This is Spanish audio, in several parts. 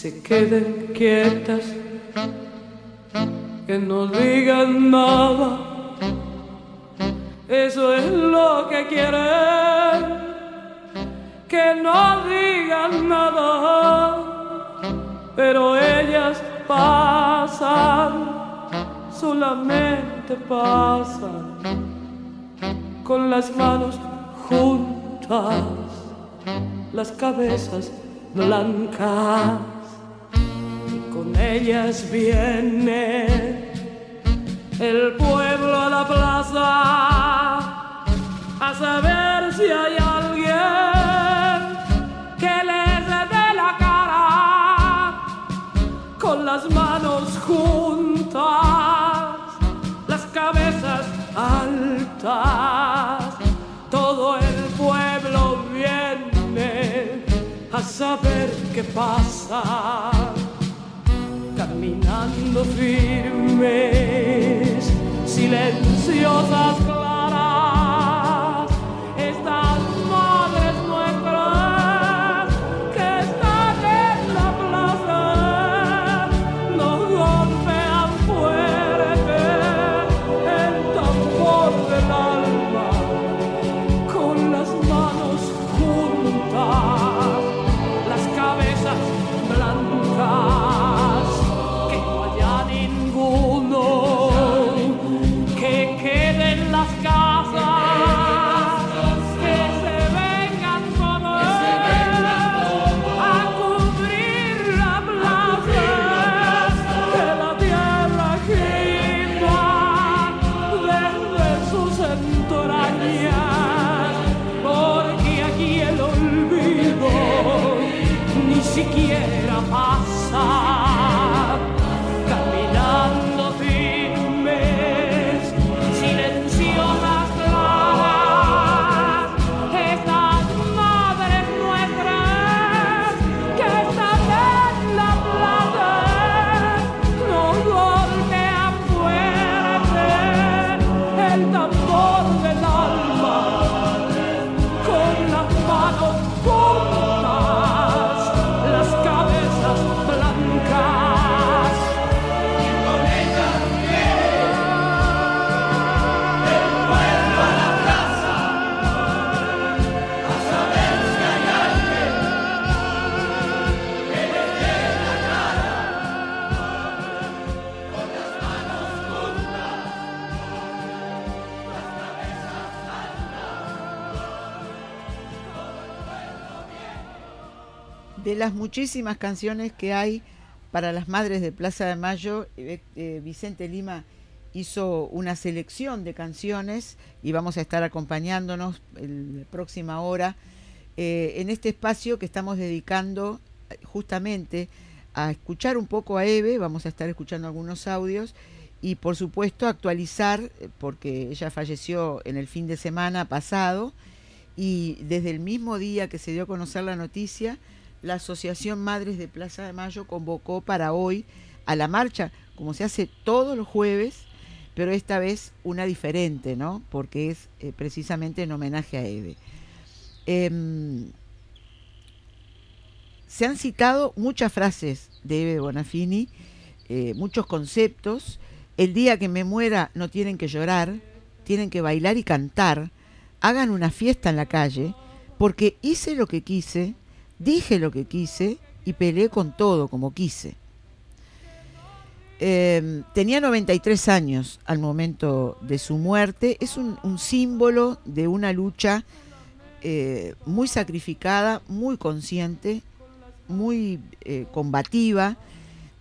se queden quietas, que no digan nada. Eso es lo que quieren, que no digan nada, pero ellas pasan, solamente pasan, con las manos juntas, las cabezas blancas ellas viene. El pueblo a la plaza a saber si hay alguien que les dé la cara con las manos juntas, las cabezas altas, todo el pueblo viene a saber qué pasa caminando firmes, silenciosas claras, De las muchísimas canciones que hay para las madres de Plaza de Mayo, eh, eh, Vicente Lima hizo una selección de canciones y vamos a estar acompañándonos en la próxima hora eh, en este espacio que estamos dedicando justamente a escuchar un poco a Eve, vamos a estar escuchando algunos audios y por supuesto actualizar, porque ella falleció en el fin de semana pasado y desde el mismo día que se dio a conocer la noticia, la Asociación Madres de Plaza de Mayo convocó para hoy a la marcha, como se hace todos los jueves, pero esta vez una diferente, ¿no? Porque es eh, precisamente en homenaje a Eve. Em, se han citado muchas frases de Eve Bonafini, eh, muchos conceptos. El día que me muera no tienen que llorar, tienen que bailar y cantar. Hagan una fiesta en la calle, porque hice lo que quise, dije lo que quise y peleé con todo como quise. Eh, tenía 93 años al momento de su muerte. Es un, un símbolo de una lucha eh, muy sacrificada, muy consciente, muy eh, combativa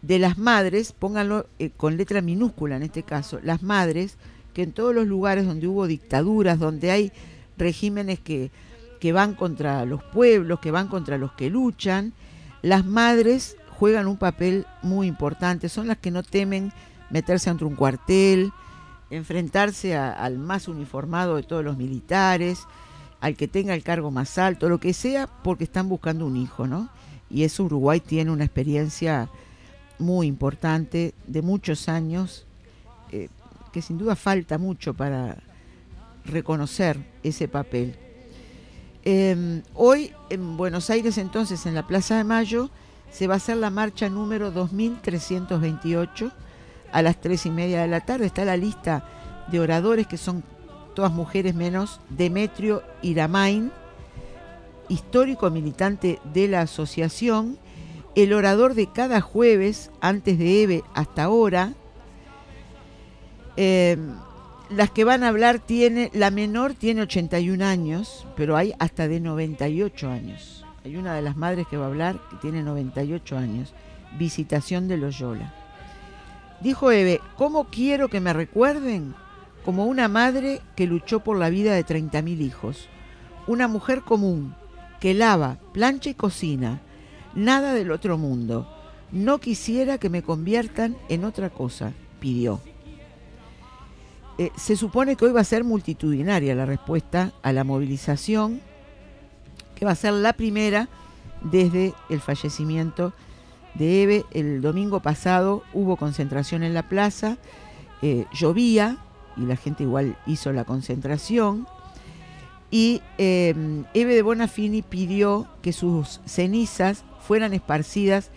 de las madres, pónganlo eh, con letra minúscula en este caso, las madres que en todos los lugares donde hubo dictaduras, donde hay regímenes que, que van contra los pueblos, que van contra los que luchan, las madres juegan un papel muy importante, son las que no temen meterse entre un cuartel, enfrentarse al más uniformado de todos los militares, al que tenga el cargo más alto, lo que sea, porque están buscando un hijo, ¿no? Y eso Uruguay tiene una experiencia muy importante de muchos años, eh, que sin duda falta mucho para reconocer ese papel. Eh, hoy en Buenos Aires entonces, en la Plaza de Mayo, se va a hacer la marcha número 2328 a las tres y media de la tarde. Está la lista de oradores que son todas mujeres menos Demetrio Iramain, histórico militante de la asociación, el orador de cada jueves, antes de EVE hasta ahora. Eh, las que van a hablar tiene, la menor tiene 81 años, pero hay hasta de 98 años. Hay una de las madres que va a hablar que tiene 98 años. Visitación de Loyola. Dijo Eve, ¿cómo quiero que me recuerden? Como una madre que luchó por la vida de 30.000 hijos. Una mujer común, que lava, plancha y cocina. Nada del otro mundo. No quisiera que me conviertan en otra cosa, pidió. Eh, se supone que hoy va a ser multitudinaria la respuesta a la movilización, que va a ser la primera desde el fallecimiento de Eve. El domingo pasado hubo concentración en la plaza, eh, llovía y la gente igual hizo la concentración. Y eh, Eve de Bonafini pidió que sus cenizas fueran esparcidas.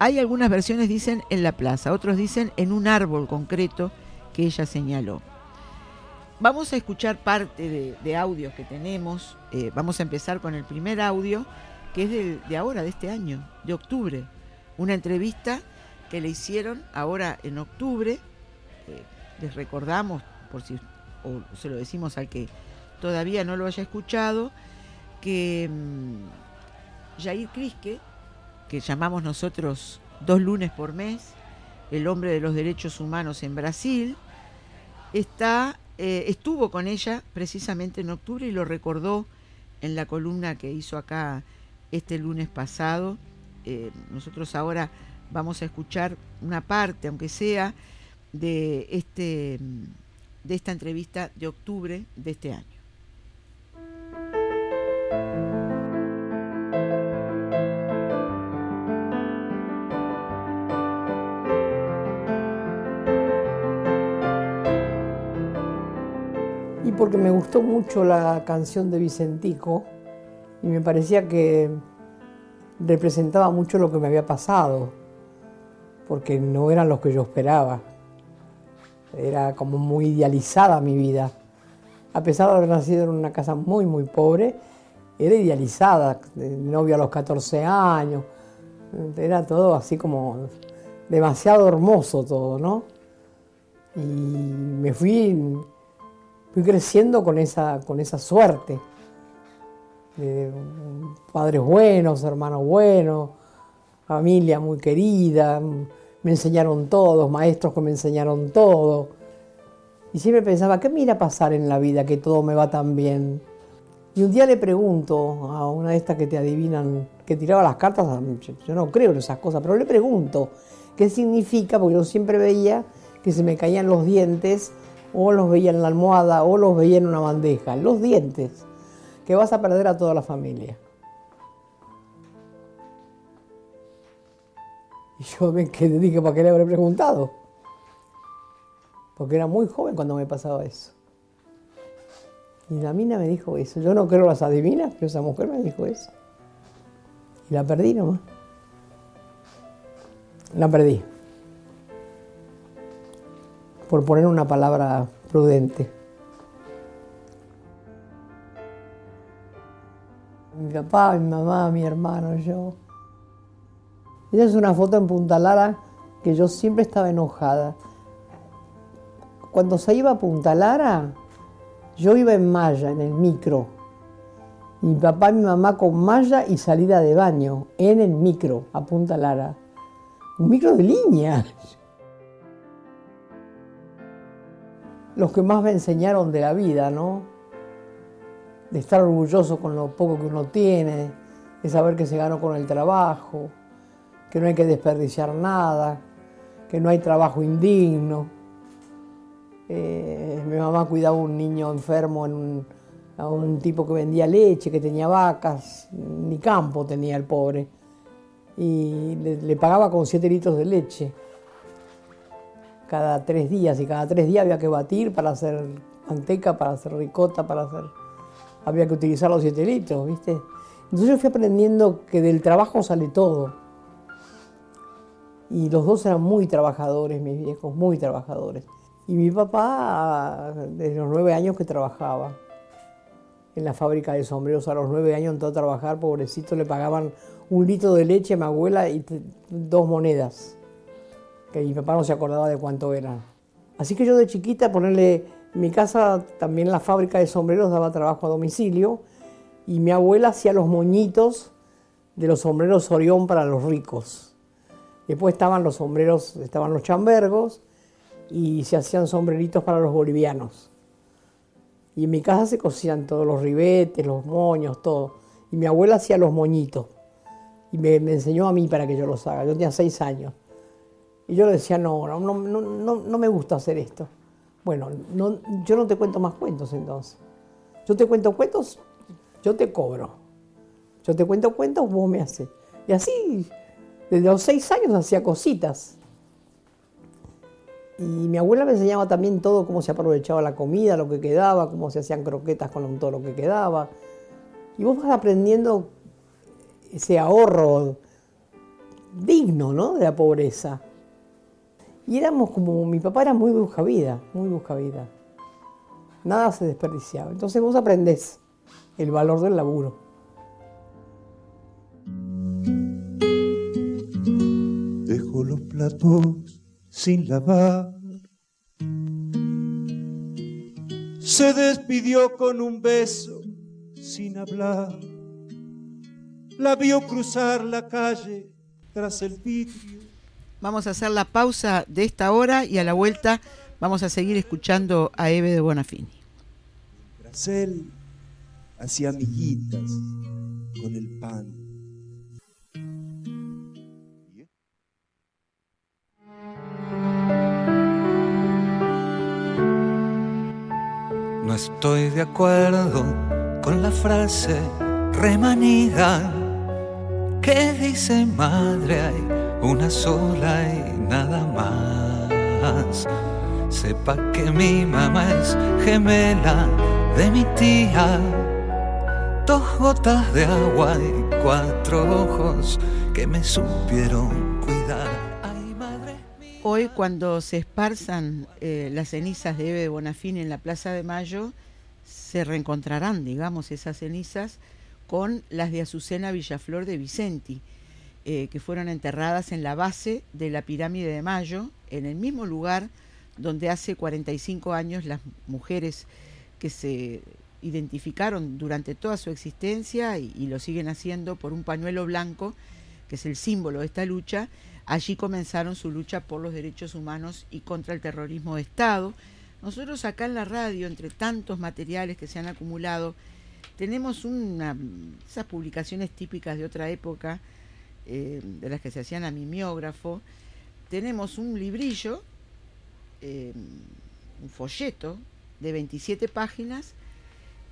Hay algunas versiones dicen en la plaza, otros dicen en un árbol concreto que ella señaló. Vamos a escuchar parte de, audios que tenemos. Eh, vamos a empezar con el primer audio, que es de, ahora, de este año, de octubre. Una entrevista que le hicieron ahora en octubre. Eh, les recordamos, por si o se lo decimos al que todavía no lo haya escuchado, que mm, Jair Crisque, que llamamos nosotros dos lunes por mes, el hombre de los derechos humanos en Brasil, está, eh, estuvo con ella precisamente en octubre y lo recordó en la columna que hizo acá este lunes pasado. Eh, nosotros ahora vamos a escuchar una parte, aunque sea, de, este, de esta entrevista de octubre de este año. Porque me gustó mucho la canción de Vicentico y me parecía que representaba mucho lo que me había pasado, porque no eran los que yo esperaba. Era como muy idealizada mi vida. A pesar de haber nacido en una casa muy, muy pobre, era idealizada. Novio a los 14 años, era todo así como demasiado hermoso todo, ¿no? Y me fui fui creciendo con esa, con esa suerte. De padres buenos, hermanos buenos, familia muy querida, me enseñaron todos, maestros que me enseñaron todo. Y siempre pensaba, ¿qué me irá a pasar en la vida que todo me va tan bien? Y un día le pregunto a una de estas que te adivinan, que tiraba las cartas, yo no creo en esas cosas, pero le pregunto qué significa, porque yo siempre veía que se me caían los dientes o los veía en la almohada, o los veía en una bandeja, los dientes, que vas a perder a toda la familia. Y yo me quedé, dije, ¿para qué le habré preguntado? Porque era muy joven cuando me pasaba eso. Y la mina me dijo eso. Yo no creo las adivinas, pero esa mujer me dijo eso. Y la perdí nomás. La perdí por poner una palabra prudente. Mi papá, mi mamá, mi hermano, yo. Esa es una foto en Punta Lara que yo siempre estaba enojada. Cuando se iba a Punta Lara, yo iba en malla, en el micro. Mi papá y mi mamá con malla y salida de baño, en el micro, a Punta Lara. Un micro de línea los que más me enseñaron de la vida, ¿no? De estar orgulloso con lo poco que uno tiene, de saber que se ganó con el trabajo, que no hay que desperdiciar nada, que no hay trabajo indigno. Eh, mi mamá cuidaba a un niño enfermo, a un tipo que vendía leche, que tenía vacas, ni campo tenía el pobre, y le, le pagaba con siete litros de leche cada tres días y cada tres días había que batir para hacer manteca, para hacer ricota, para hacer... Había que utilizar los siete litros, ¿viste? Entonces yo fui aprendiendo que del trabajo sale todo. Y los dos eran muy trabajadores, mis viejos, muy trabajadores. Y mi papá, desde los nueve años que trabajaba en la fábrica de sombreros, a los nueve años entró a trabajar, pobrecito, le pagaban un litro de leche a mi abuela y dos monedas, que mi papá no se acordaba de cuánto eran. Así que yo de chiquita, ponerle, mi casa, también la fábrica de sombreros daba trabajo a domicilio, y mi abuela hacía los moñitos de los sombreros Orión para los ricos. Después estaban los sombreros, estaban los chambergos y se hacían sombreritos para los bolivianos. Y en mi casa se cosían todos los ribetes, los moños, todo. Y mi abuela hacía los moñitos. Y me, enseñó a mí para que yo los haga. Yo tenía seis años. Y yo le decía, no, no, no, no, no me gusta hacer esto. Bueno, no, yo no te cuento más cuentos entonces. Yo te cuento cuentos, yo te cobro. Yo te cuento cuentos, vos me haces. Y así desde los seis años hacía cositas. Y mi abuela me enseñaba también todo, cómo se aprovechaba la comida, lo que quedaba, cómo se hacían croquetas con todo lo que quedaba. Y vos vas aprendiendo ese ahorro digno, ¿no? De la pobreza. Y éramos como, mi papá era muy busca vida, muy busca vida. Nada se desperdiciaba. Entonces vos aprendés el valor del laburo. los platos sin lavar. Se despidió con un beso sin hablar. La vio cruzar la calle tras el vidrio. Vamos a hacer la pausa de esta hora y a la vuelta vamos a seguir escuchando a Eve de Bonafini. Tras él hacía amiguitas con el pan No estoy de acuerdo con la frase remanida que dice madre hay una sola y nada más. Sepa que mi mamá es gemela de mi tía. Dos gotas de agua y cuatro ojos que me supieron cuidar. Hoy cuando se esparzan eh, las cenizas de Eve Bonafín en la Plaza de Mayo, se reencontrarán, digamos, esas cenizas con las de Azucena Villaflor de Vicenti, eh, que fueron enterradas en la base de la pirámide de Mayo, en el mismo lugar donde hace 45 años las mujeres que se identificaron durante toda su existencia y lo siguen haciendo por un pañuelo blanco, que es el símbolo de esta lucha, Allí comenzaron su lucha por los derechos humanos y contra el terrorismo de Estado. Nosotros acá en la radio, entre tantos materiales que se han acumulado, tenemos una, esas publicaciones típicas de otra época, eh, de las que se hacían a mimeógrafo. Tenemos un librillo, eh, un folleto de 27 páginas,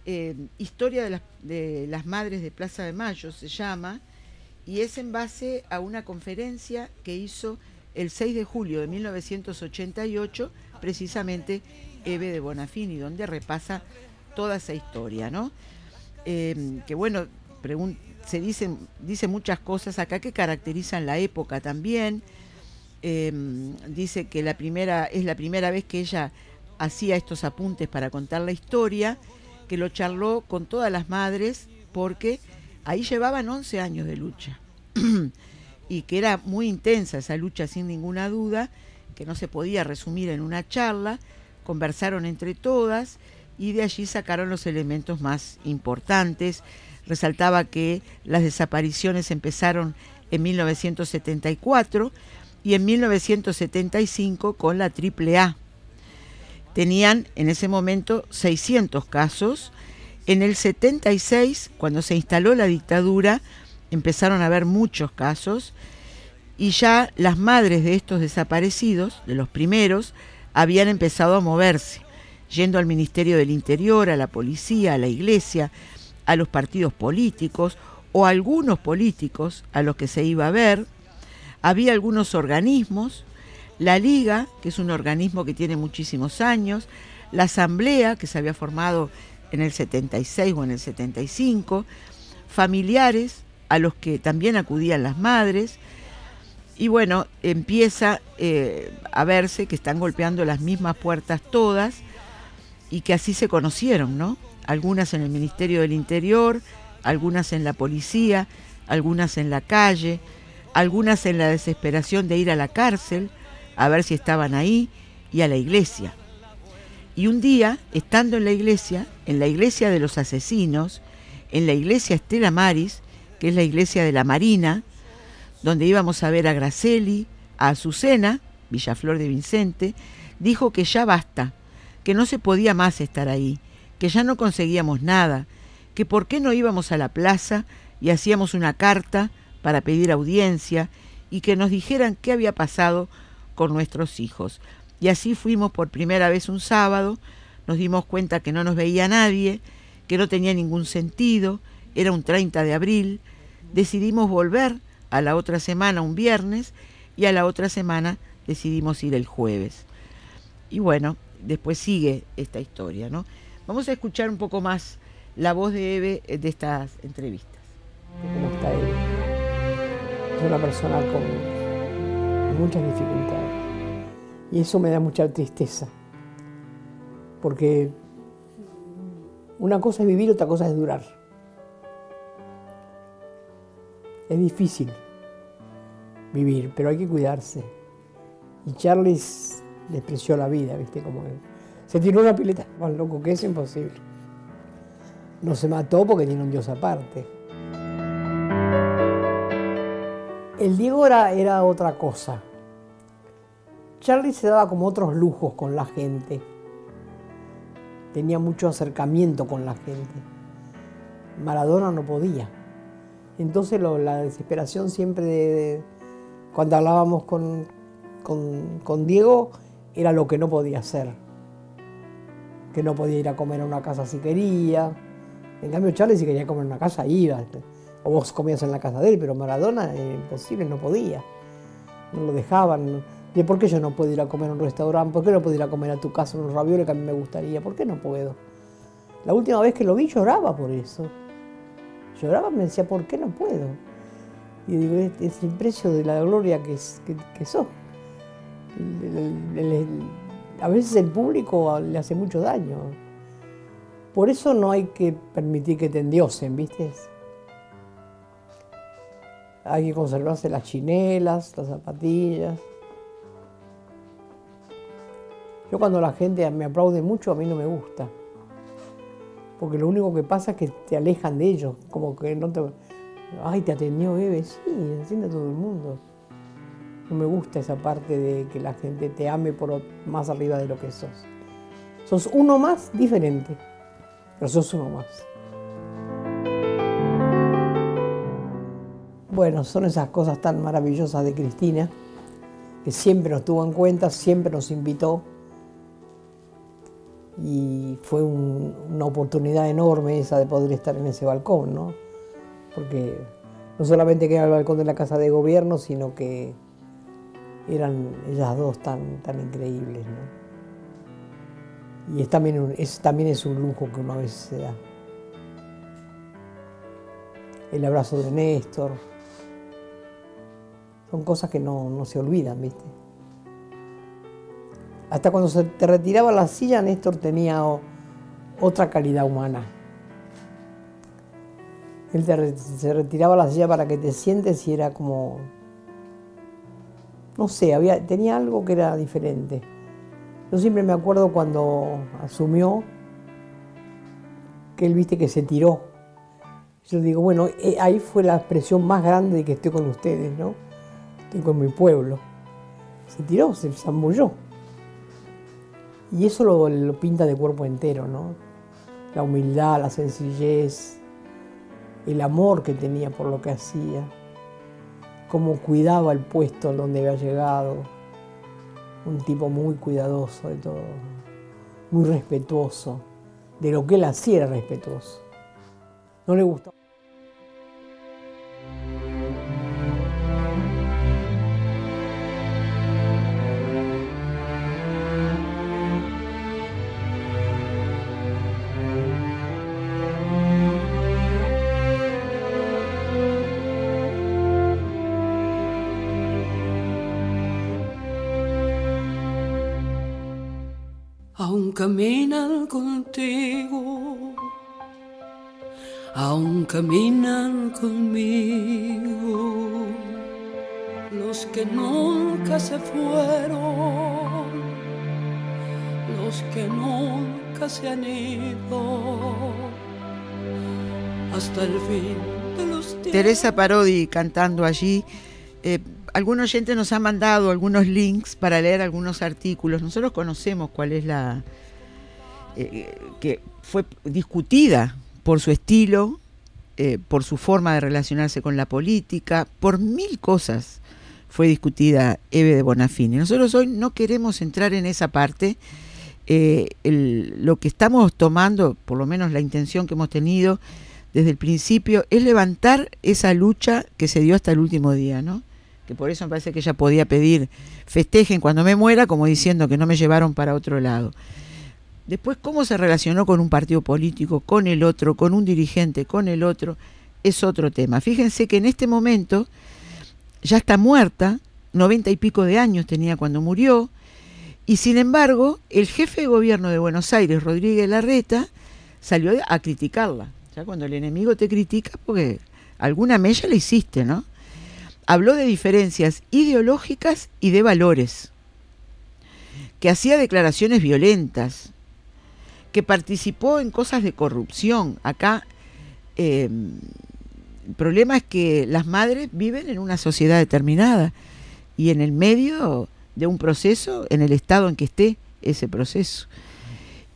eh, Historia de las, de las Madres de Plaza de Mayo se llama, y es en base a una conferencia que hizo el 6 de julio de 1988, precisamente Eve de Bonafini, donde repasa toda esa historia, ¿no? Em, que bueno, se dicen dice muchas cosas acá que caracterizan la época también. Em, dice que la primera, es la primera vez que ella hacía estos apuntes para contar la historia, que lo charló con todas las madres porque ahí llevaban 11 años de lucha y que era muy intensa esa lucha sin ninguna duda, que no se podía resumir en una charla, conversaron entre todas y de allí sacaron los elementos más importantes. Resaltaba que las desapariciones empezaron en 1974 y en 1975 con la AAA. Tenían en ese momento 600 casos en el 76, cuando se instaló la dictadura, empezaron a haber muchos casos y ya las madres de estos desaparecidos, de los primeros, habían empezado a moverse, yendo al Ministerio del Interior, a la policía, a la iglesia, a los partidos políticos o algunos políticos a los que se iba a ver. Había algunos organismos, la Liga, que es un organismo que tiene muchísimos años, la Asamblea, que se había formado en el 76 o en el 75, familiares a los que también acudían las madres, Y bueno, empieza eh, a verse que están golpeando las mismas puertas todas y que así se conocieron, ¿no? Algunas en el Ministerio del Interior, algunas en la policía, algunas en la calle, algunas en la desesperación de ir a la cárcel a ver si estaban ahí y a la iglesia. Y un día, estando en la iglesia, en la iglesia de los asesinos, en la iglesia Estela Maris, que es la iglesia de la Marina, donde íbamos a ver a Graceli, a Azucena, Villaflor de Vicente, dijo que ya basta, que no se podía más estar ahí, que ya no conseguíamos nada, que por qué no íbamos a la plaza y hacíamos una carta para pedir audiencia y que nos dijeran qué había pasado con nuestros hijos. Y así fuimos por primera vez un sábado, nos dimos cuenta que no nos veía nadie, que no tenía ningún sentido, era un 30 de abril, decidimos volver a la otra semana un viernes y a la otra semana decidimos ir el jueves. Y bueno, después sigue esta historia, ¿no? Vamos a escuchar un poco más la voz de Eve eh, de estas entrevistas. ¿Cómo está Eve? Es una persona con muchas dificultades. Y eso me da mucha tristeza. Porque una cosa es vivir, otra cosa es durar. Es difícil vivir, pero hay que cuidarse. Y Charlie despreció la vida, ¿viste? Como él. Se tiró una pileta, más loco que es imposible. No se mató porque tiene un dios aparte. El Diego era, otra cosa. Charlie se daba como otros lujos con la gente. Tenía mucho acercamiento con la gente. Maradona no podía. Entonces la desesperación siempre de, cuando hablábamos con, con, Diego era lo que no podía hacer. Que no podía ir a comer a una casa si quería. En cambio Charlie si quería comer en una casa iba. O vos comías en la casa de él, pero Maradona era imposible, no podía. No lo dejaban. ¿Y por qué yo no puedo ir a comer a un restaurante? ¿Por qué no puedo ir a comer a tu casa unos ravioles que a mí me gustaría? ¿Por qué no puedo? La última vez que lo vi lloraba por eso. Lloraba me decía, ¿por qué no puedo? Y digo, es, el precio de la gloria que, que, que sos. A veces el público le hace mucho daño. Por eso no hay que permitir que te endiosen, ¿viste? Hay que conservarse las chinelas, las zapatillas. Yo cuando la gente me aplaude mucho, a mí no me gusta. Porque lo único que pasa es que te alejan de ellos, como que no te... Ay, te atendió Eve, sí, atiende a todo el mundo. No me gusta esa parte de que la gente te ame por más arriba de lo que sos. Sos uno más diferente, pero sos uno más. Bueno, son esas cosas tan maravillosas de Cristina, que siempre nos tuvo en cuenta, siempre nos invitó y fue una oportunidad enorme esa de poder estar en ese balcón, ¿no? Porque no solamente que era el balcón de la Casa de Gobierno, sino que eran ellas dos tan, tan increíbles, ¿no? Y también, es, también es un lujo que una vez se da. El abrazo de Néstor. Son cosas que no, no se olvidan, ¿viste? Hasta cuando se te retiraba la silla, Néstor tenía otra calidad humana. Él se retiraba la silla para que te sientes y era como, no sé, tenía algo que era diferente. Yo siempre me acuerdo cuando asumió que él viste que se tiró. Yo digo, bueno, eh, ahí fue la expresión más grande de que estoy con ustedes, ¿no? Estoy con mi pueblo. Se tiró, se zambulló. Y eso lo, pinta de cuerpo entero, ¿no? La humildad, la sencillez, el amor que tenía por lo que hacía, cómo cuidaba el puesto donde había llegado. Un tipo muy cuidadoso de todo, muy respetuoso. De lo que él hacía era respetuoso. No le gustaba. Aún caminan contigo, aún caminan conmigo los que nunca se fueron, los que nunca se han ido, hasta el fin de los tiempos. Teresa Parodi cantando allí. Eh, algún oyente nos ha mandado algunos links para leer algunos artículos. Nosotros conocemos cuál es la... eh, que fue discutida por su estilo, eh, por su forma de relacionarse con la política, por mil cosas fue discutida Eve de Bonafini. Nosotros hoy no queremos entrar en esa parte. Eh, lo que estamos tomando, por lo menos la intención que hemos tenido desde el principio, es levantar esa lucha que se dio hasta el último día, ¿no? Que por eso me parece que ella podía pedir festejen cuando me muera, como diciendo que no me llevaron para otro lado. Después, cómo se relacionó con un partido político, con el otro, con un dirigente, con el otro, es otro tema. Fíjense que en este momento ya está muerta, noventa y pico de años tenía cuando murió, y sin embargo, el jefe de gobierno de Buenos Aires, Rodríguez Larreta, salió a criticarla. Ya cuando el enemigo te critica, porque alguna mella le hiciste, ¿no? Habló de diferencias ideológicas y de valores, que hacía declaraciones violentas, que participó en cosas de corrupción. Acá eh, el problema es que las madres viven en una sociedad determinada y en el medio de un proceso, en el estado en que esté ese proceso.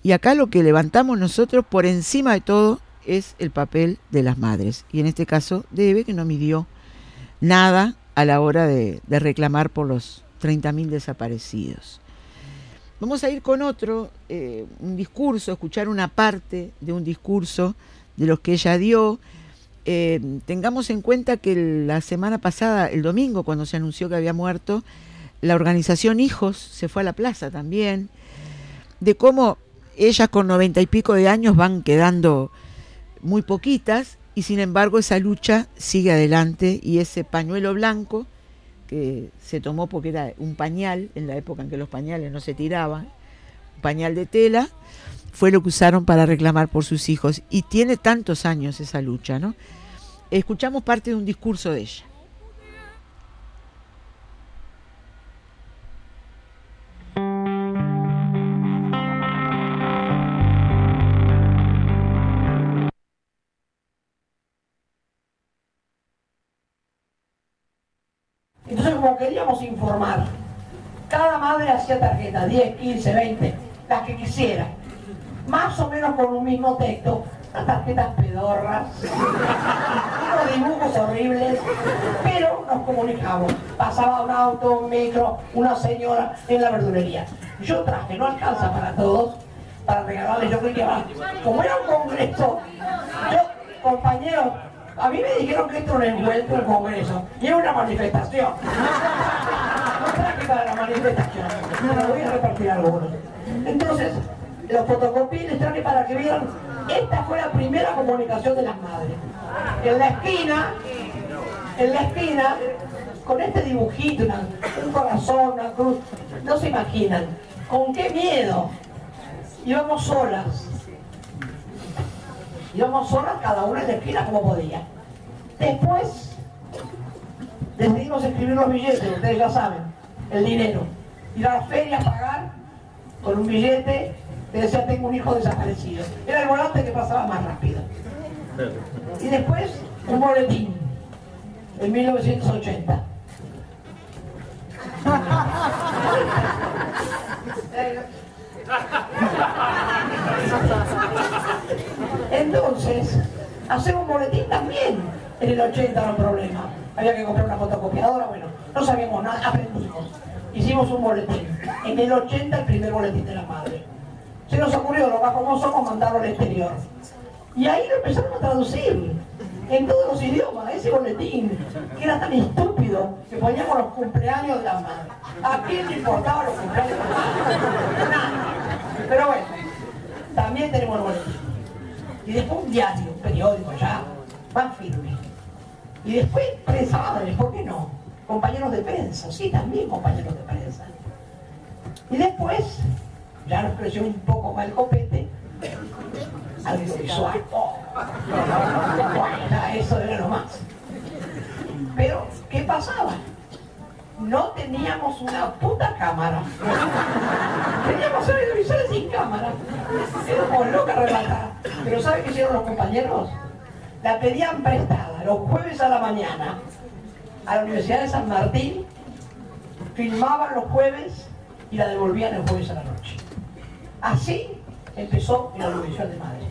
Y acá lo que levantamos nosotros por encima de todo es el papel de las madres. Y en este caso de Eve, que no midió nada a la hora de, reclamar por los 30.000 desaparecidos. Vamos a ir con otro, eh, un discurso, escuchar una parte de un discurso de los que ella dio. Eh, tengamos en cuenta que la semana pasada, el domingo, cuando se anunció que había muerto, la organización Hijos se fue a la plaza también, de cómo ellas con noventa y pico de años van quedando muy poquitas y sin embargo esa lucha sigue adelante y ese pañuelo blanco que se tomó porque era un pañal, en la época en que los pañales no se tiraban, un pañal de tela, fue lo que usaron para reclamar por sus hijos. Y tiene tantos años esa lucha, ¿no? Escuchamos parte de un discurso de ella. Entonces, como queríamos informar, cada madre hacía tarjeta, 10, 15, 20, las que quisiera. Más o menos con un mismo texto, unas tarjetas pedorras, unos dibujos horribles, pero nos comunicamos. Pasaba un auto, un micro, una señora en la verdulería. Yo traje, no alcanza para todos, para regalarles, yo creo que va. Como era un congreso, yo, compañeros, a mí me dijeron que esto era un envuelto, un congreso, y era una manifestación. No traje para la manifestación, pero voy a repartir algunos. Entonces, los fotocopié les traje para que vean, esta fue la primera comunicación de las madres. En la esquina, en la esquina, con este dibujito, un corazón, una cruz, no se imaginan, con qué miedo. Íbamos solas, íbamos solas cada una en la esquina como podía. Después decidimos escribir los billetes, ustedes ya saben, el dinero. Ir a la feria a pagar con un billete que decía tengo un hijo desaparecido. Era el volante que pasaba más rápido. Y después un boletín en 1980. Entonces, hacer un boletín también en el 80 era un problema. Había que comprar una fotocopiadora, bueno, no sabíamos nada, aprendimos. Hicimos un boletín. En el 80 el primer boletín de la madre. Se nos ocurrió, lo bajo como somos, mandarlo al exterior. Y ahí lo empezaron a traducir en todos los idiomas, ese boletín, que era tan estúpido que poníamos los cumpleaños de la madre. ¿A quién le importaba los cumpleaños de la madre? Nadie. Pero bueno, también tenemos el boletín. Y después un diario, un periódico ya, más firme. Y después prensa ¿por qué no? Compañeros de prensa, sí, también compañeros de prensa. Y después ya nos creció un poco más el copete, audiovisual. Oh. Bueno, eso era lo más. Pero, ¿qué pasaba? No teníamos una puta cámara. Teníamos audiovisuales sin cámara. Éramos locas relatadas. Pero ¿saben qué hicieron los compañeros? La pedían prestada los jueves a la mañana a la Universidad de San Martín, filmaban los jueves y la devolvían el jueves a la noche. Así empezó el audiovisual de madres.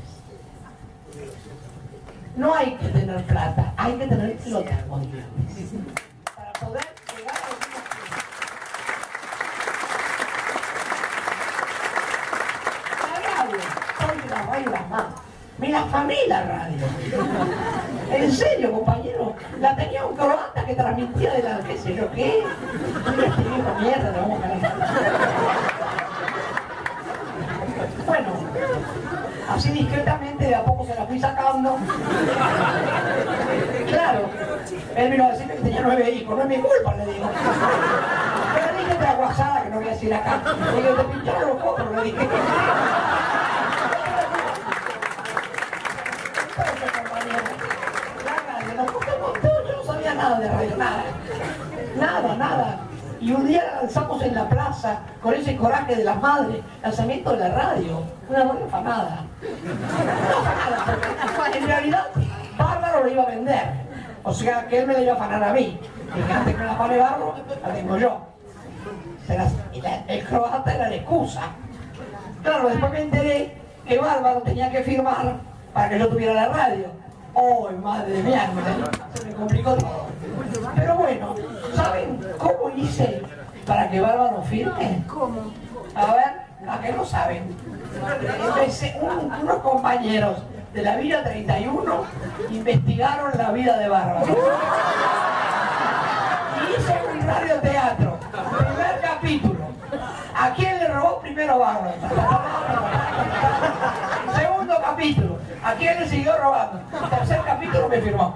No hay que tener plata, hay que tener plata, para poder llegar a los La radio, soy la radio las más. Me la familia la radio. En serio, compañero, la tenía un croata que transmitía de la qué sé yo qué. Bueno, así discretamente de a poco se la fui sacando. Claro, él vino a decirme que tenía nueve hijos, no es mi culpa, le digo. Pero dije otra guasada que no voy a decir acá. Digo, te pincharon los cobros, le dije. De radio, nada. Nada, nada. Y un día la lanzamos en la plaza con ese coraje de las madres, lanzamiento de la radio, una buena porque en realidad Bárbaro lo iba a vender. O sea que él me la iba a afanar a mí. Y antes que la afane Bárbaro, la tengo yo. Y el croata era la excusa. Claro, después me enteré que Bárbaro tenía que firmar para que yo tuviera la radio. ¡Oh, madre alma! Se me complicó todo. Pero bueno, ¿saben cómo hice para que Bárbaro firme? ¿Cómo? A ver, ¿a qué no saben? Empecé, un- unos compañeros de la Villa 31 investigaron la vida de Bárbaro. Y hice un radioteatro. Primer capítulo. ¿A quién le robó primero Bárbaro? Segundo capítulo. ¿A quién le siguió robando? Tercer capítulo me firmó.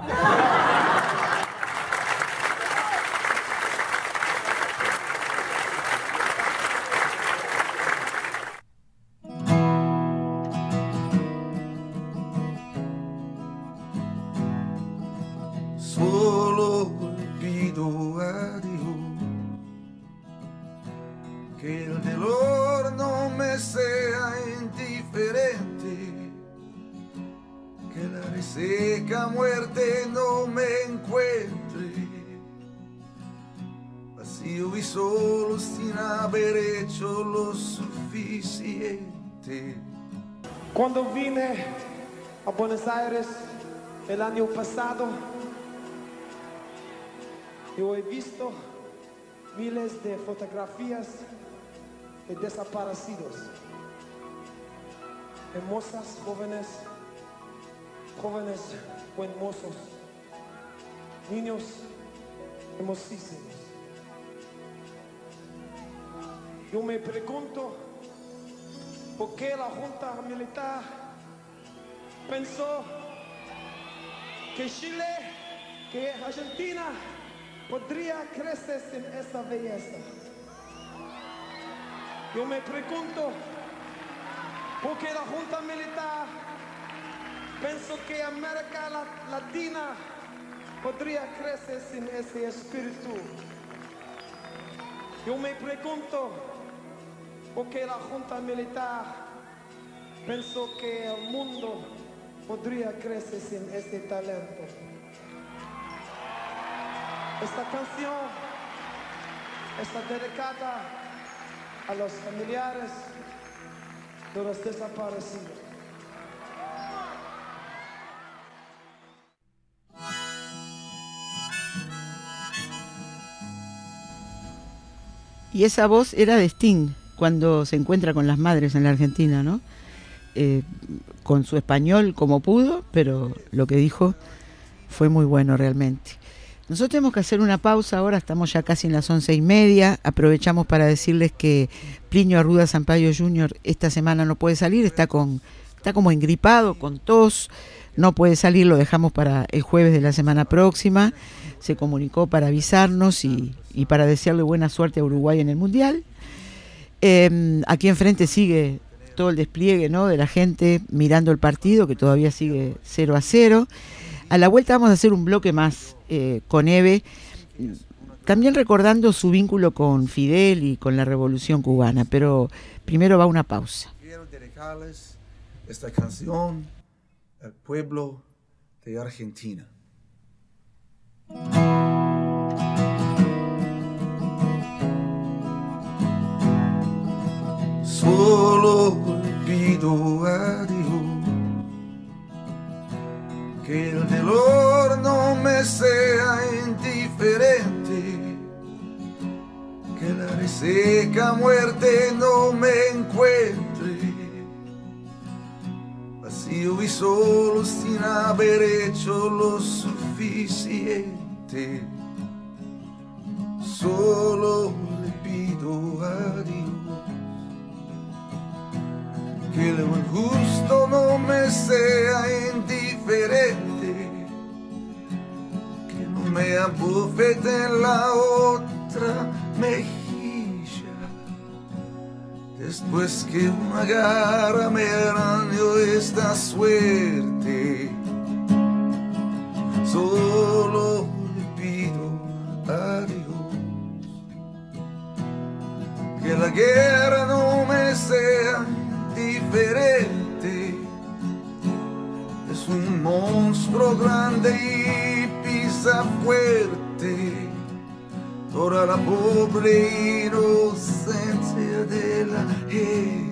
Haber hecho lo suficiente. Cuando vine a Buenos Aires el año pasado, yo he visto miles de fotografías de desaparecidos, hermosas jóvenes, jóvenes hermosos, niños hermosísimos. Yo me pregunto, ¿Por qué la Junta Militar pensó que Chile, que Argentina podría crecer sin esa belleza? Yo me pregunto, ¿por qué la Junta Militar pensó que América La- Latina podría crecer sin ese espíritu? Yo me pregunto, porque la Junta Militar pensó que el mundo podría crecer sin este talento. Esta canción está dedicada a los familiares de los desaparecidos. Y esa voz era de Sting cuando se encuentra con las madres en la Argentina, ¿no? Eh, con su español como pudo, pero lo que dijo fue muy bueno realmente. Nosotros tenemos que hacer una pausa ahora, estamos ya casi en las once y media. Aprovechamos para decirles que Plinio Arruda Sampaio Jr. esta semana no puede salir, está con, está como engripado, con tos, no puede salir, lo dejamos para el jueves de la semana próxima. Se comunicó para avisarnos y, y para desearle buena suerte a Uruguay en el Mundial. Eh, aquí enfrente sigue todo el despliegue de la gente mirando el partido, que todavía sigue 0 a 0. A la vuelta vamos a hacer un bloque más eh, con Eve, también recordando su vínculo con Fidel y con la revolución cubana, pero primero va una pausa. Quiero dedicarles esta canción al pueblo de Argentina. Solo pido a Dios. Que el dolor no me sea indiferente, que la reseca muerte no me encuentre. Vacío y solo sin haber hecho lo suficiente. Solo le pido a Dios que el buen justo no me sea indiferente, que no me abofete en la otra mejilla, después que una garra me arañó esta suerte. Solo le pido a Dios que la guerra no me sea diferente. Es un monstruo grande y pisa fuerte. Toda la pobre inocencia de la gente.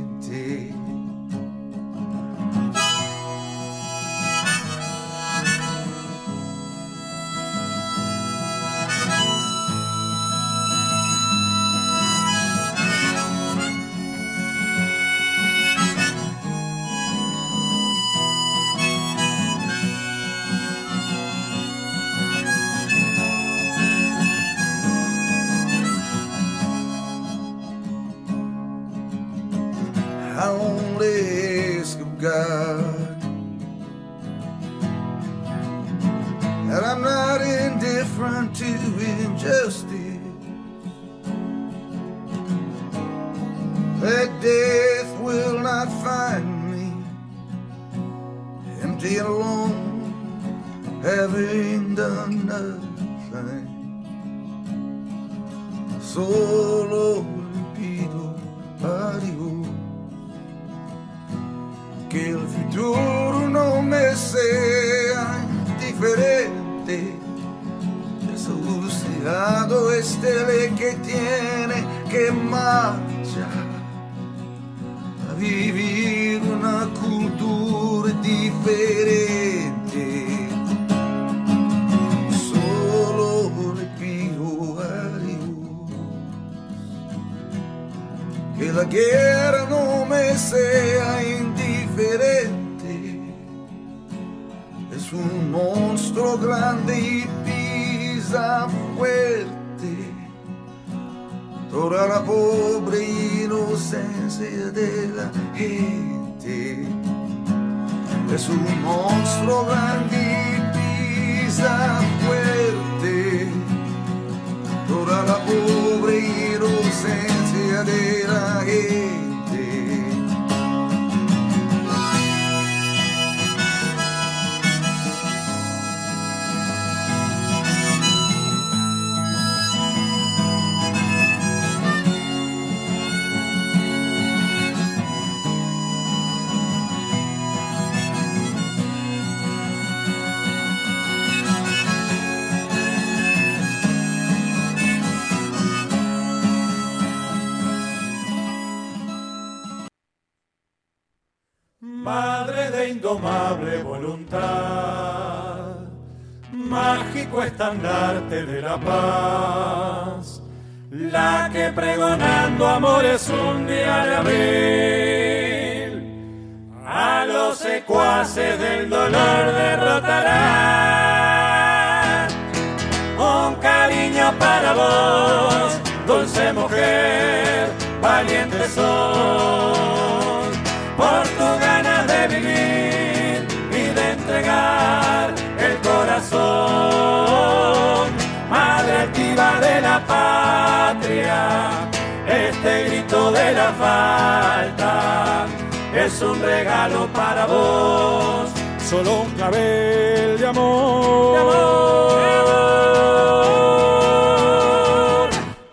Es un regalo para vos. Solo un clavel de amor. De amor.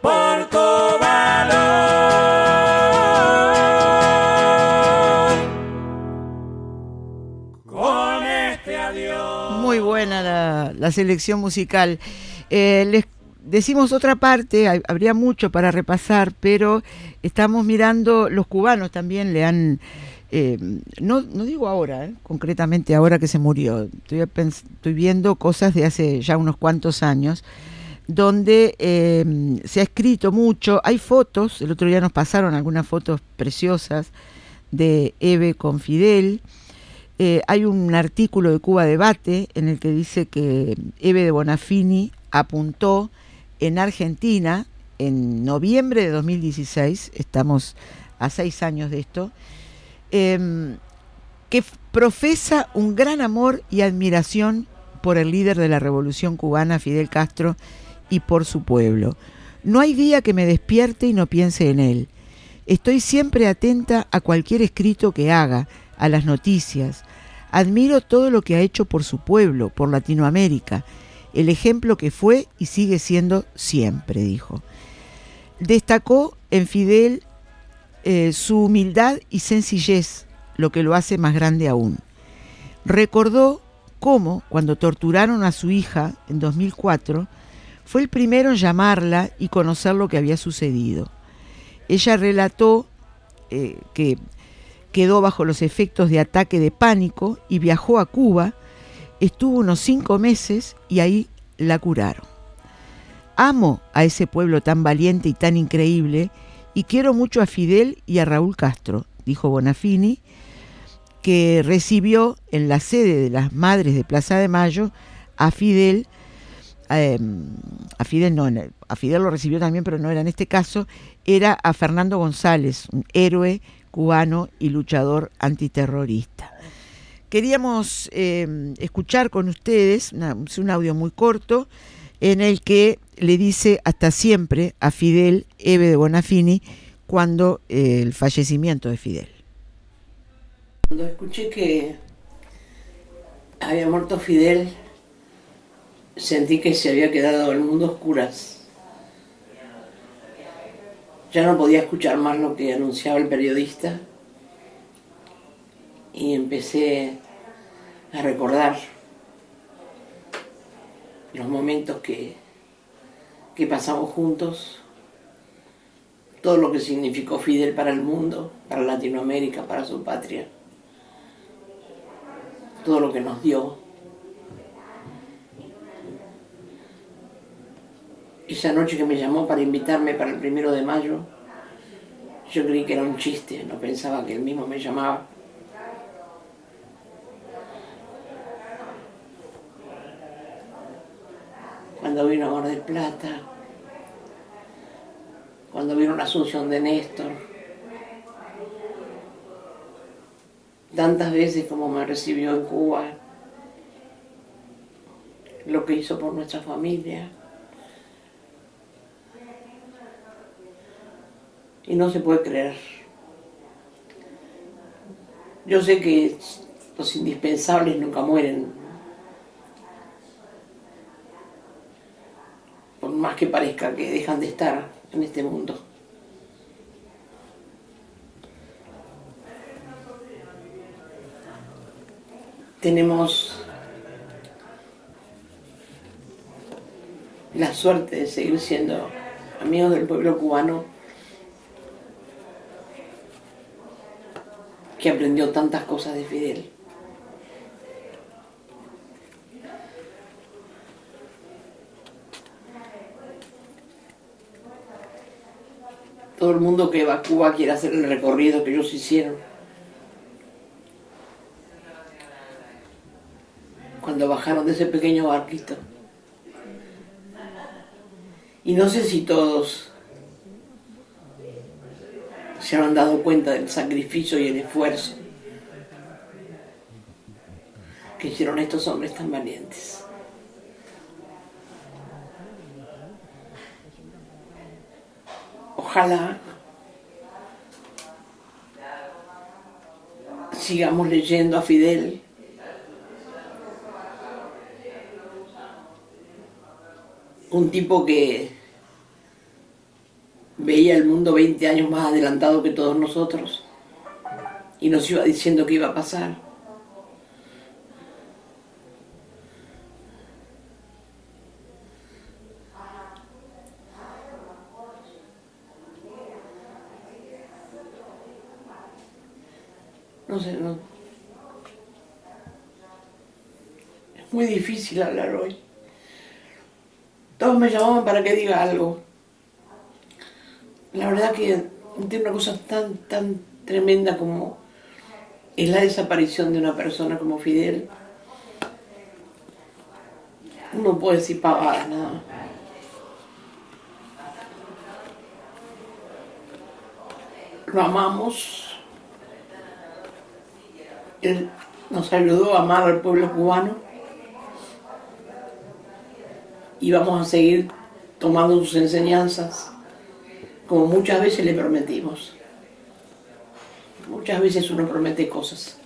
Por tu valor. Con este adiós. Muy buena la, la selección musical. Eh, les decimos otra parte, hay- habría mucho para repasar, pero estamos mirando, los cubanos también le han, eh, no, no digo ahora, eh, concretamente ahora que se murió, estoy, viendo cosas de hace ya unos cuantos años, donde eh, se ha escrito mucho, hay fotos, el otro día nos pasaron algunas fotos preciosas de Eve con Fidel, eh, hay un artículo de Cuba Debate en el que dice que Eve de Bonafini apuntó en Argentina en noviembre de 2016, estamos a seis años de esto, em, que profesa un gran amor y admiración por el líder de la revolución cubana, Fidel Castro, y por su pueblo. No hay día que me despierte y no piense en él. Estoy siempre atenta a cualquier escrito que haga, a las noticias. Admiro todo lo que ha hecho por su pueblo, por Latinoamérica, el ejemplo que fue y sigue siendo siempre, dijo. Destacó en Fidel eh, su humildad y sencillez, lo que lo hace más grande aún. Recordó cómo, cuando torturaron a su hija en 2004, fue el primero en llamarla y conocer lo que había sucedido. Ella relató eh, que quedó bajo los efectos de ataque de pánico y viajó a Cuba, estuvo unos cinco meses y ahí la curaron. Amo a ese pueblo tan valiente y tan increíble y quiero mucho a Fidel y a Raúl Castro, dijo Bonafini, que recibió en la sede de las Madres de Plaza de Mayo a Fidel, eh, a Fidel no, a Fidel lo recibió también, pero no era en este caso, era a Fernando González, un héroe cubano y luchador antiterrorista. Queríamos eh, escuchar con ustedes un audio muy corto en el que le dice hasta siempre a Fidel Eve de Bonafini cuando eh, el fallecimiento de Fidel. Cuando escuché que había muerto Fidel, sentí que se había quedado el mundo a oscuras. Ya no podía escuchar más lo que anunciaba el periodista y empecé a recordar los momentos que, que pasamos juntos, todo lo que significó Fidel para el mundo, para Latinoamérica, para su patria todo lo que nos dio. Esa noche que me llamó para invitarme para el primero de mayo, yo creí que era un chiste, no pensaba que él mismo me llamaba. Cuando vino a Mar del Plata, cuando vino la asunción de Néstor, tantas veces como me recibió en Cuba, lo que hizo por nuestra familia. Y no se puede creer. Yo sé que los indispensables nunca mueren. Por más que parezca que dejan de estar en este mundo. tenemos la suerte de seguir siendo amigos del pueblo cubano que aprendió tantas cosas de Fidel. Todo el mundo que va a Cuba quiere hacer el recorrido que ellos hicieron. cuando bajaron de ese pequeño barquito. Y no sé si todos se habrán dado cuenta del sacrificio y el esfuerzo que hicieron estos hombres tan valientes. Ojalá sigamos leyendo a Fidel. Un tipo que veía el mundo 20 años más adelantado que todos nosotros y nos iba diciendo qué iba a pasar. No sé, no. Es difícil hablar hoy. Todos me llamaban para que diga algo. La verdad que tiene una cosa tan, tan tremenda como es la desaparición de una persona como Fidel. No puede decir pavadas nada más. Lo amamos. Él nos ayudó a amar al pueblo cubano. Y vamos a seguir tomando sus enseñanzas como muchas veces le prometimos. Muchas veces uno promete cosas.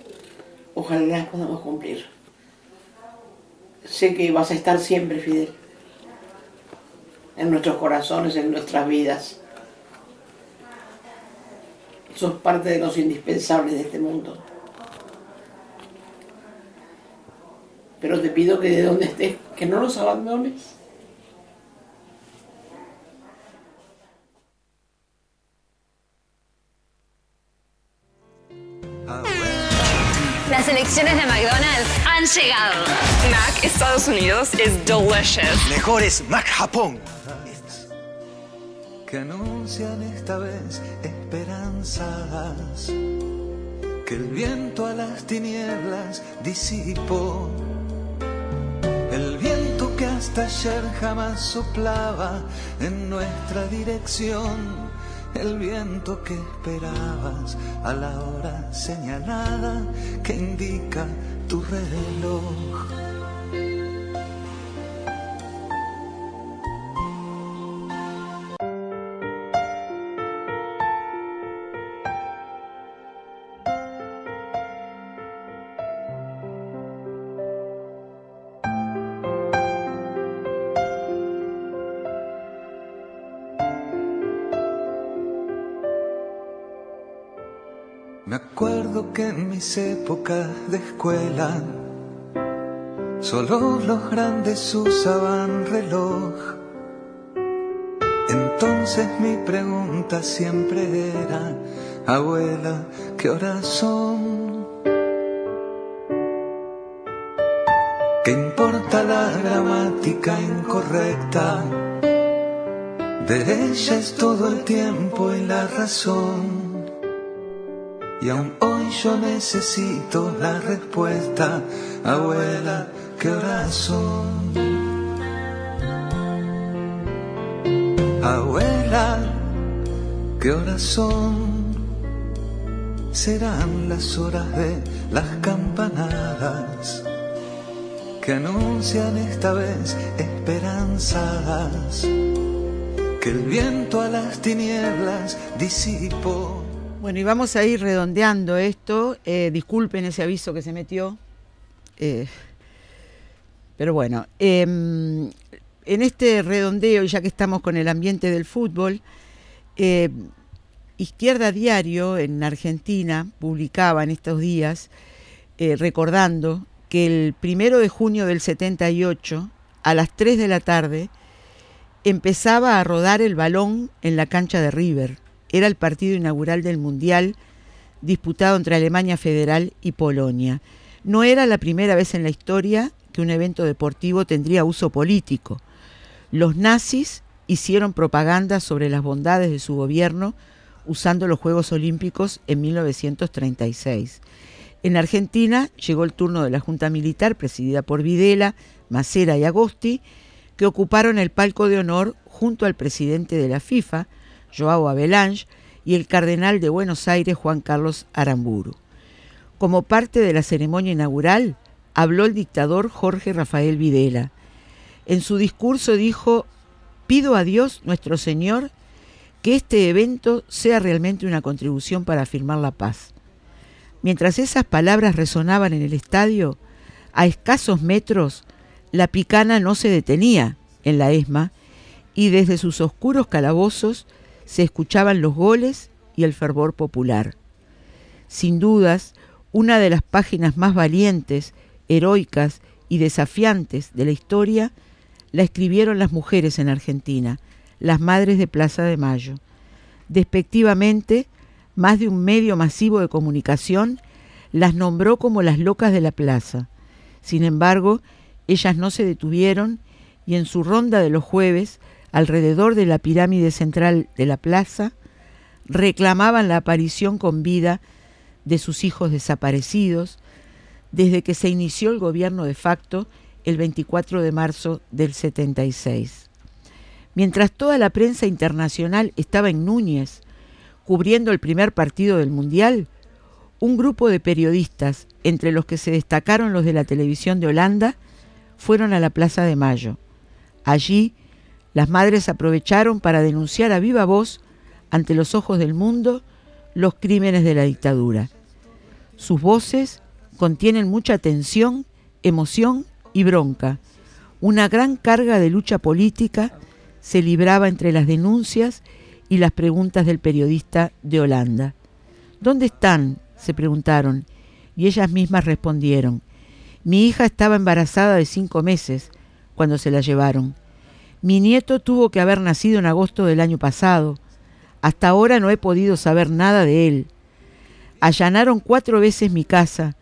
Ojalá las podamos cumplir. Sé que vas a estar siempre, Fidel. En nuestros corazones, en nuestras vidas. Sos parte de los indispensables de este mundo. Pero te pido que de donde estés, que no los abandones. Llegado. Mac Estados Unidos is delicious. Mejores Mac Japón. que anuncian esta vez esperanzas, que el viento a las tinieblas disipó, el viento que hasta ayer jamás soplaba en nuestra dirección, el viento que esperabas a la hora señalada que indica tu reloj. Que en mis épocas de escuela solo los grandes usaban reloj. Entonces mi pregunta siempre era, abuela, ¿qué horas son? ¿Qué importa la gramática incorrecta? De ella es todo el tiempo y la razón. Y aún hoy yo necesito la respuesta, abuela, ¿qué horas son? Abuela, ¿qué horas son? Serán las horas de las campanadas que anuncian esta vez esperanzadas, que el viento a las tinieblas disipó. Bueno, y vamos a ir redondeando esto. Eh, disculpen ese aviso que se metió. Eh, pero bueno, em, en este redondeo, ya que estamos con el ambiente del fútbol, eh, Izquierda Diario en Argentina publicaba en estos días, recordando que el primero de junio del 78, a las 3 de la tarde, empezaba a rodar el balón en la cancha de River era el partido inaugural del Mundial disputado entre Alemania Federal y Polonia. No era la primera vez en la historia que un evento deportivo tendría uso político. Los nazis hicieron propaganda sobre las bondades de su gobierno usando los Juegos Olímpicos en 1936. En Argentina llegó el turno de la Junta Militar presidida por Videla, Macera y Agosti, que ocuparon el palco de honor junto al presidente de la FIFA, Joao Avelange, y el cardenal de Buenos Aires, Juan Carlos Aramburu. Como parte de la ceremonia inaugural, habló el dictador Jorge Rafael Videla. En su discurso dijo, pido a Dios nuestro Señor que este evento sea realmente una contribución para afirmar la paz. Mientras esas palabras resonaban en el estadio, a escasos metros, la picana no se detenía en la ESMA y desde sus oscuros calabozos se escuchaban los goles y el fervor popular. Sin dudas, una de las páginas más valientes, heroicas y desafiantes de la historia la escribieron las mujeres en Argentina, las madres de Plaza de Mayo. Despectivamente, más de un medio masivo de comunicación las nombró como las locas de la plaza. Sin embargo, ellas no se detuvieron y en su ronda de los jueves, alrededor de la pirámide central de la plaza, reclamaban la aparición con vida de sus hijos desaparecidos desde que se inició el gobierno de facto el 24 de marzo del 76. Mientras toda la prensa internacional estaba en Núñez, cubriendo el primer partido del Mundial, un grupo de periodistas, entre los que se destacaron los de la televisión de Holanda, fueron a la Plaza de Mayo. Allí, las madres aprovecharon para denunciar a viva voz, ante los ojos del mundo, los crímenes de la dictadura. Sus voces contienen mucha tensión, emoción y bronca. Una gran carga de lucha política se libraba entre las denuncias y las preguntas del periodista de Holanda. ¿Dónde están? se preguntaron, y ellas mismas respondieron. Mi hija estaba embarazada de cinco meses cuando se la llevaron. Mi nieto tuvo que haber nacido en agosto del año pasado. Hasta ahora no he podido saber nada de él. Allanaron cuatro veces mi casa,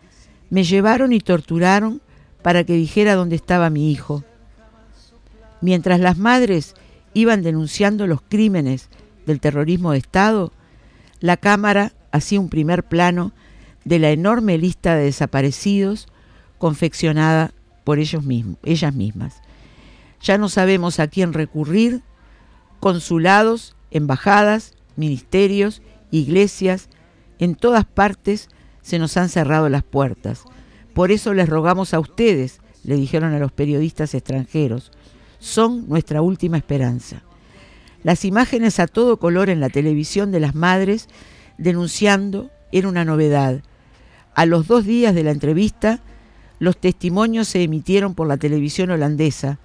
me llevaron y torturaron para que dijera dónde estaba mi hijo. Mientras las madres iban denunciando los crímenes del terrorismo de Estado, la Cámara hacía un primer plano de la enorme lista de desaparecidos confeccionada por ellos mismos, ellas mismas. Ya no sabemos a quién recurrir, consulados, embajadas, ministerios, iglesias, en todas partes se nos han cerrado las puertas. Por eso les rogamos a ustedes, le dijeron a los periodistas extranjeros, son nuestra última esperanza. Las imágenes a todo color en la televisión de las madres denunciando era una novedad. A los dos días de la entrevista, los testimonios se emitieron por la televisión holandesa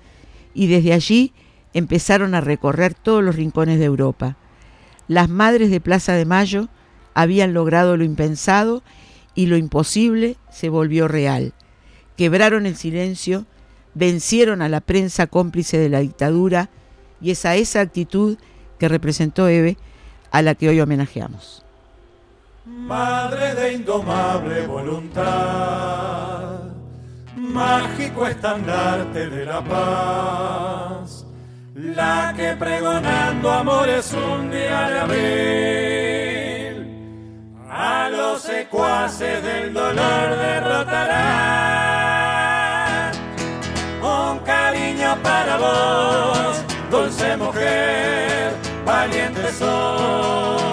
y desde allí empezaron a recorrer todos los rincones de Europa. Las madres de Plaza de Mayo habían logrado lo impensado y lo imposible se volvió real. Quebraron el silencio, vencieron a la prensa cómplice de la dictadura y es a esa actitud que representó Eve a la que hoy homenajeamos. Madre de indomable voluntad, mágico estandarte de la paz, la que pregonando amores un día de abril, a los secuaces del dolor derrotará. Un cariño para vos, dulce mujer, valiente sol,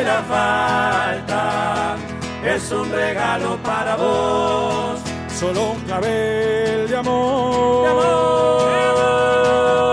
de la falta es un regalo para vos. Solo un clavel de amor. De amor. Por